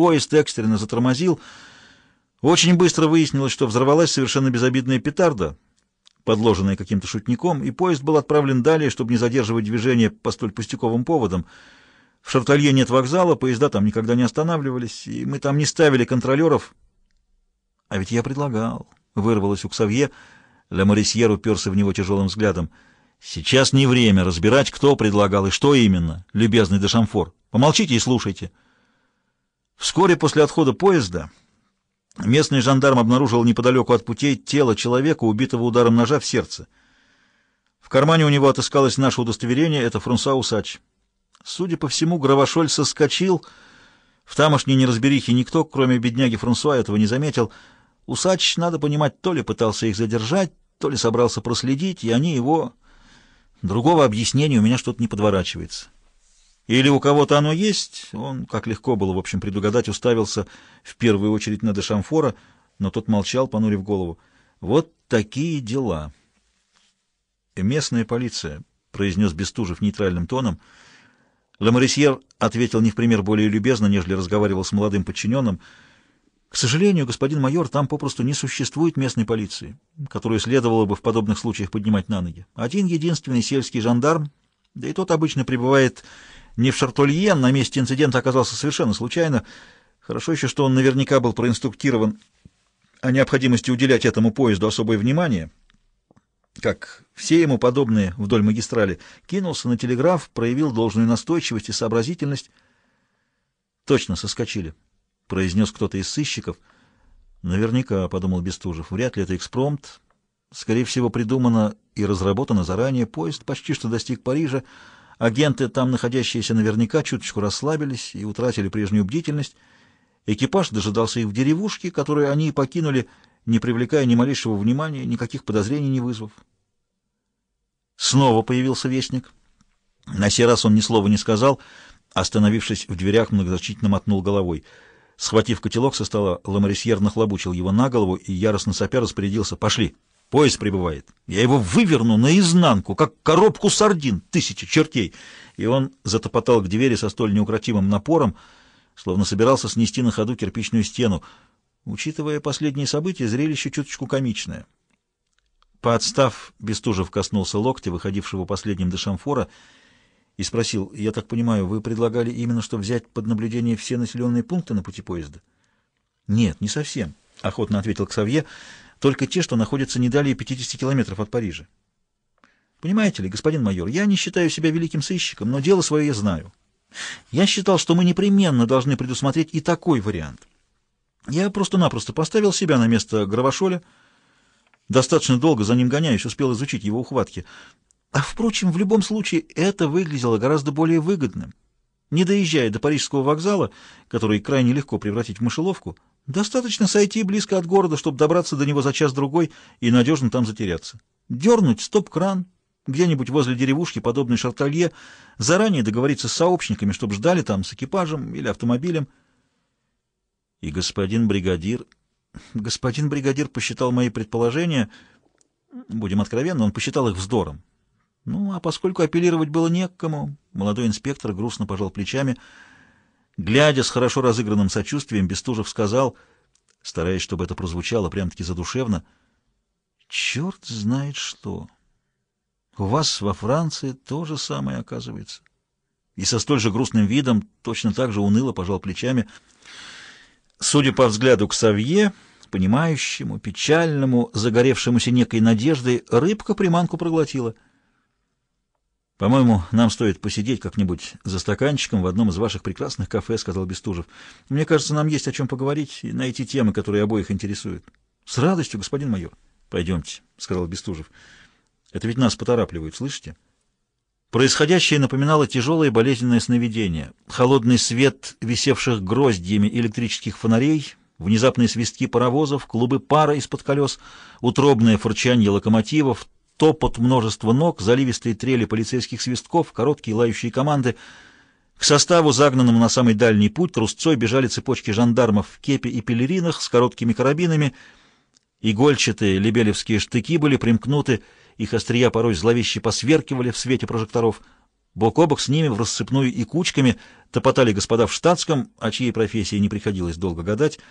поезд экстренно затормозил. Очень быстро выяснилось, что взорвалась совершенно безобидная петарда, подложенная каким-то шутником, и поезд был отправлен далее, чтобы не задерживать движение по столь пустяковым поводам. В Шарталье нет вокзала, поезда там никогда не останавливались, и мы там не ставили контролеров. А ведь я предлагал, — вырвалось у Ксавье, Ля Морисьер уперся в него тяжелым взглядом. Сейчас не время разбирать, кто предлагал и что именно, любезный Дешамфор. Помолчите и слушайте. Вскоре после отхода поезда местный жандарм обнаружил неподалеку от путей тело человека, убитого ударом ножа в сердце. В кармане у него отыскалось наше удостоверение, это Фрунса Усач. Судя по всему, Гравошоль соскочил. В тамошней неразберихе никто, кроме бедняги Франсуа, этого не заметил. Усач, надо понимать, то ли пытался их задержать, то ли собрался проследить, и они его... Другого объяснения у меня что-то не подворачивается. Или у кого-то оно есть, он, как легко было, в общем, предугадать, уставился в первую очередь на Дешамфора, но тот молчал, понурив голову. Вот такие дела. «Местная полиция», — произнес Бестужев нейтральным тоном, — Ламарисьер ответил не в пример более любезно, нежели разговаривал с молодым подчиненным. «К сожалению, господин майор, там попросту не существует местной полиции, которую следовало бы в подобных случаях поднимать на ноги. Один единственный сельский жандарм, да и тот обычно пребывает не в Шартолье, на месте инцидента оказался совершенно случайно. Хорошо еще, что он наверняка был проинструктирован о необходимости уделять этому поезду особое внимание» как все ему подобные вдоль магистрали, кинулся на телеграф, проявил должную настойчивость и сообразительность. «Точно соскочили», — произнес кто-то из сыщиков. «Наверняка», — подумал Бестужев, — «вряд ли это экспромт. Скорее всего, придумано и разработано заранее. Поезд почти что достиг Парижа. Агенты, там находящиеся наверняка, чуточку расслабились и утратили прежнюю бдительность. Экипаж дожидался их в деревушке, которую они покинули, не привлекая ни малейшего внимания, никаких подозрений не вызвав. Снова появился вестник. На сей раз он ни слова не сказал, остановившись в дверях, многозначительно мотнул головой. Схватив котелок со стола, Ламарисьер нахлобучил его на голову и, яростно сопя, распорядился. «Пошли! Поезд прибывает! Я его выверну наизнанку, как коробку сардин, тысячи чертей!» И он затопотал к двери со столь неукротимым напором, словно собирался снести на ходу кирпичную стену. Учитывая последние события, зрелище чуточку комичное. Подстав, Бестужев коснулся локтя, выходившего последним до шамфора, и спросил, «Я так понимаю, вы предлагали именно что взять под наблюдение все населенные пункты на пути поезда?» «Нет, не совсем», — охотно ответил Ксавье, «только те, что находятся не далее 50 километров от Парижа». «Понимаете ли, господин майор, я не считаю себя великим сыщиком, но дело свое я знаю. Я считал, что мы непременно должны предусмотреть и такой вариант. Я просто-напросто поставил себя на место Гравошоля, достаточно долго за ним гоняюсь, успел изучить его ухватки. А, впрочем, в любом случае это выглядело гораздо более выгодным. Не доезжая до Парижского вокзала, который крайне легко превратить в мышеловку, достаточно сойти близко от города, чтобы добраться до него за час-другой и надежно там затеряться. Дернуть стоп-кран где-нибудь возле деревушки, подобной Шарталье, заранее договориться с сообщниками, чтобы ждали там с экипажем или автомобилем — и господин бригадир... Господин бригадир посчитал мои предположения, будем откровенны, он посчитал их вздором. Ну, а поскольку апеллировать было не к кому, молодой инспектор грустно пожал плечами. Глядя с хорошо разыгранным сочувствием, Бестужев сказал, стараясь, чтобы это прозвучало прям-таки задушевно, «Черт знает что! У вас во Франции то же самое оказывается». И со столь же грустным видом, точно так же уныло пожал плечами, — Судя по взгляду к Савье, понимающему, печальному, загоревшемуся некой надеждой, рыбка приманку проглотила. «По-моему, нам стоит посидеть как-нибудь за стаканчиком в одном из ваших прекрасных кафе», — сказал Бестужев. «Мне кажется, нам есть о чем поговорить и найти темы, которые обоих интересуют». «С радостью, господин майор». «Пойдемте», — сказал Бестужев. «Это ведь нас поторапливают, слышите?» Происходящее напоминало тяжелое болезненное сновидение. Холодный свет висевших гроздьями электрических фонарей, внезапные свистки паровозов, клубы пара из-под колес, утробное фырчанье локомотивов, топот множества ног, заливистые трели полицейских свистков, короткие лающие команды. К составу, загнанному на самый дальний путь, трусцой бежали цепочки жандармов в кепе и пелеринах с короткими карабинами. Игольчатые лебелевские штыки были примкнуты их острия порой зловеще посверкивали в свете прожекторов. Бок о бок с ними в рассыпную и кучками топотали господа в штатском, о чьей профессии не приходилось долго гадать —